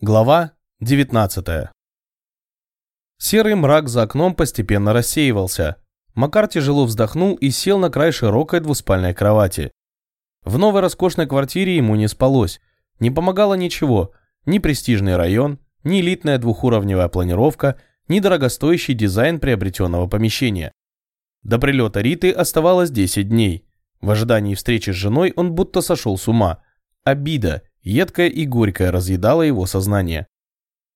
Глава 19 Серый мрак за окном постепенно рассеивался. Макар тяжело вздохнул и сел на край широкой двуспальной кровати. В новой роскошной квартире ему не спалось. Не помогало ничего. Ни престижный район, ни элитная двухуровневая планировка, ни дорогостоящий дизайн приобретенного помещения. До прилета Риты оставалось 10 дней. В ожидании встречи с женой он будто сошел с ума. Обида, едкая и горькая, разъедала его сознание.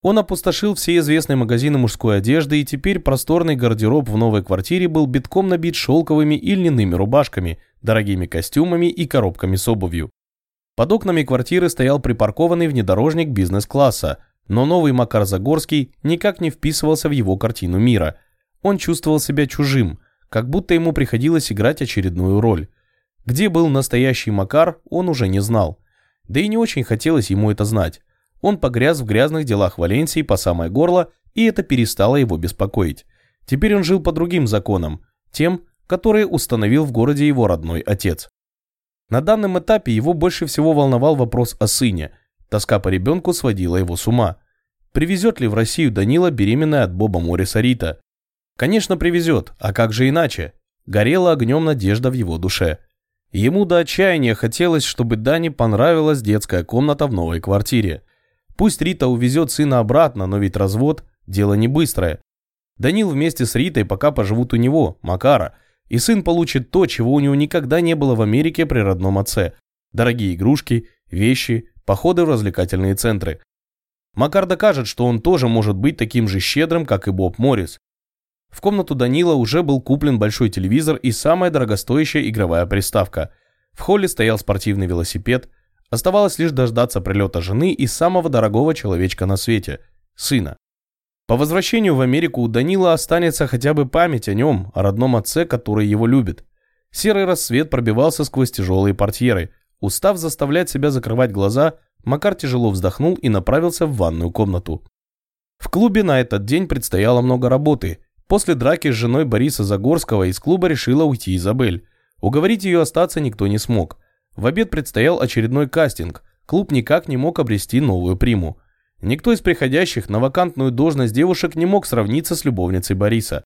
Он опустошил все известные магазины мужской одежды, и теперь просторный гардероб в новой квартире был битком набит шелковыми и льняными рубашками, дорогими костюмами и коробками с обувью. Под окнами квартиры стоял припаркованный внедорожник бизнес-класса, но новый Макар Загорский никак не вписывался в его картину мира. Он чувствовал себя чужим, как будто ему приходилось играть очередную роль. Где был настоящий Макар, он уже не знал. Да и не очень хотелось ему это знать. Он погряз в грязных делах Валенсии по самое горло, и это перестало его беспокоить. Теперь он жил по другим законам, тем, которые установил в городе его родной отец. На данном этапе его больше всего волновал вопрос о сыне. Тоска по ребенку сводила его с ума. Привезет ли в Россию Данила беременная от Боба Мориса Рита? Конечно, привезет, а как же иначе? Горела огнем надежда в его душе. Ему до отчаяния хотелось, чтобы Дане понравилась детская комната в новой квартире. Пусть Рита увезет сына обратно, но ведь развод – дело не быстрое. Данил вместе с Ритой пока поживут у него, Макара, и сын получит то, чего у него никогда не было в Америке при родном отце. Дорогие игрушки, вещи, походы в развлекательные центры. Макар докажет, что он тоже может быть таким же щедрым, как и Боб Моррис. В комнату Данила уже был куплен большой телевизор и самая дорогостоящая игровая приставка. В холле стоял спортивный велосипед. Оставалось лишь дождаться прилета жены и самого дорогого человечка на свете – сына. По возвращению в Америку у Данила останется хотя бы память о нем, о родном отце, который его любит. Серый рассвет пробивался сквозь тяжелые портьеры. Устав заставлять себя закрывать глаза, Макар тяжело вздохнул и направился в ванную комнату. В клубе на этот день предстояло много работы – После драки с женой Бориса Загорского из клуба решила уйти Изабель. Уговорить ее остаться никто не смог. В обед предстоял очередной кастинг. Клуб никак не мог обрести новую приму. Никто из приходящих на вакантную должность девушек не мог сравниться с любовницей Бориса.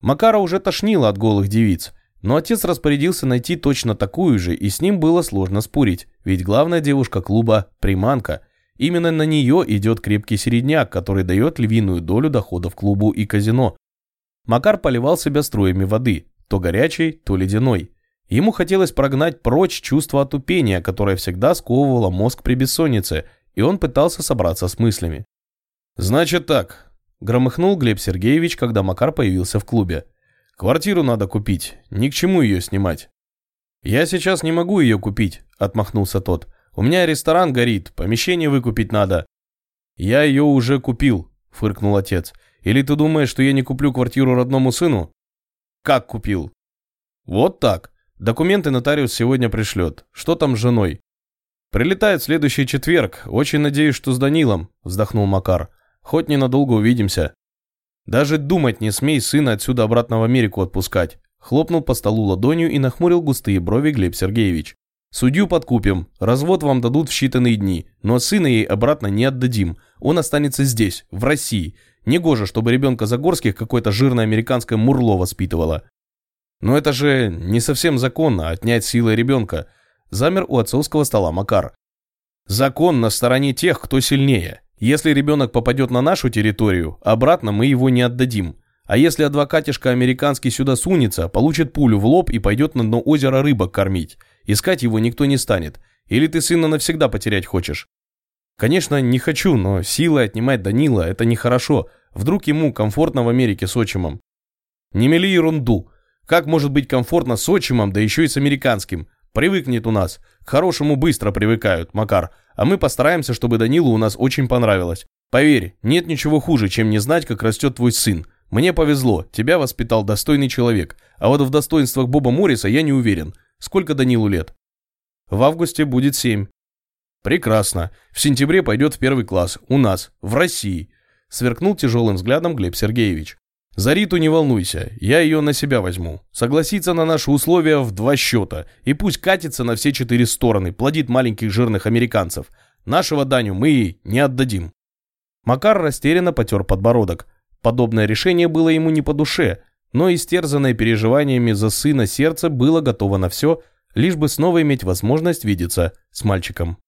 Макара уже тошнило от голых девиц, но отец распорядился найти точно такую же, и с ним было сложно спорить, ведь главная девушка клуба – приманка. Именно на нее идет крепкий середняк, который дает львиную долю доходов клубу и казино. Макар поливал себя струями воды, то горячей, то ледяной. Ему хотелось прогнать прочь чувство отупения, которое всегда сковывало мозг при бессоннице, и он пытался собраться с мыслями. «Значит так», – громыхнул Глеб Сергеевич, когда Макар появился в клубе. «Квартиру надо купить, ни к чему ее снимать». «Я сейчас не могу ее купить», – отмахнулся тот. «У меня ресторан горит, помещение выкупить надо». «Я ее уже купил», – фыркнул отец. Или ты думаешь, что я не куплю квартиру родному сыну? Как купил? Вот так. Документы нотариус сегодня пришлет. Что там с женой? Прилетает следующий четверг. Очень надеюсь, что с Данилом, вздохнул Макар. Хоть ненадолго увидимся. Даже думать не смей сына отсюда обратно в Америку отпускать. Хлопнул по столу ладонью и нахмурил густые брови Глеб Сергеевич. Судью подкупим, развод вам дадут в считанные дни, но сына ей обратно не отдадим. Он останется здесь, в России, Негоже, чтобы ребенка Загорских какое-то жирное американское мурло воспитывало. Но это же не совсем законно, отнять силой ребенка. Замер у отцовского стола Макар. Закон на стороне тех, кто сильнее. Если ребенок попадет на нашу территорию, обратно мы его не отдадим. А если адвокатишка американский сюда сунется, получит пулю в лоб и пойдет на дно озера рыбок кормить. Искать его никто не станет. Или ты сына навсегда потерять хочешь? Конечно, не хочу, но силой отнимать Данила – это нехорошо. Вдруг ему комфортно в Америке с отчимом. Не мели ерунду. Как может быть комфортно с отчимом, да еще и с американским? Привыкнет у нас. К хорошему быстро привыкают, Макар. А мы постараемся, чтобы Данилу у нас очень понравилось. Поверь, нет ничего хуже, чем не знать, как растет твой сын. Мне повезло, тебя воспитал достойный человек. А вот в достоинствах Боба Морриса я не уверен. Сколько Данилу лет? В августе будет семь. Прекрасно. В сентябре пойдет в первый класс. У нас. В России сверкнул тяжелым взглядом Глеб Сергеевич. «За Риту не волнуйся, я ее на себя возьму. Согласится на наши условия в два счета, и пусть катится на все четыре стороны, плодит маленьких жирных американцев. Нашего Даню мы ей не отдадим». Макар растерянно потер подбородок. Подобное решение было ему не по душе, но истерзанное переживаниями за сына сердце было готово на все, лишь бы снова иметь возможность видеться с мальчиком.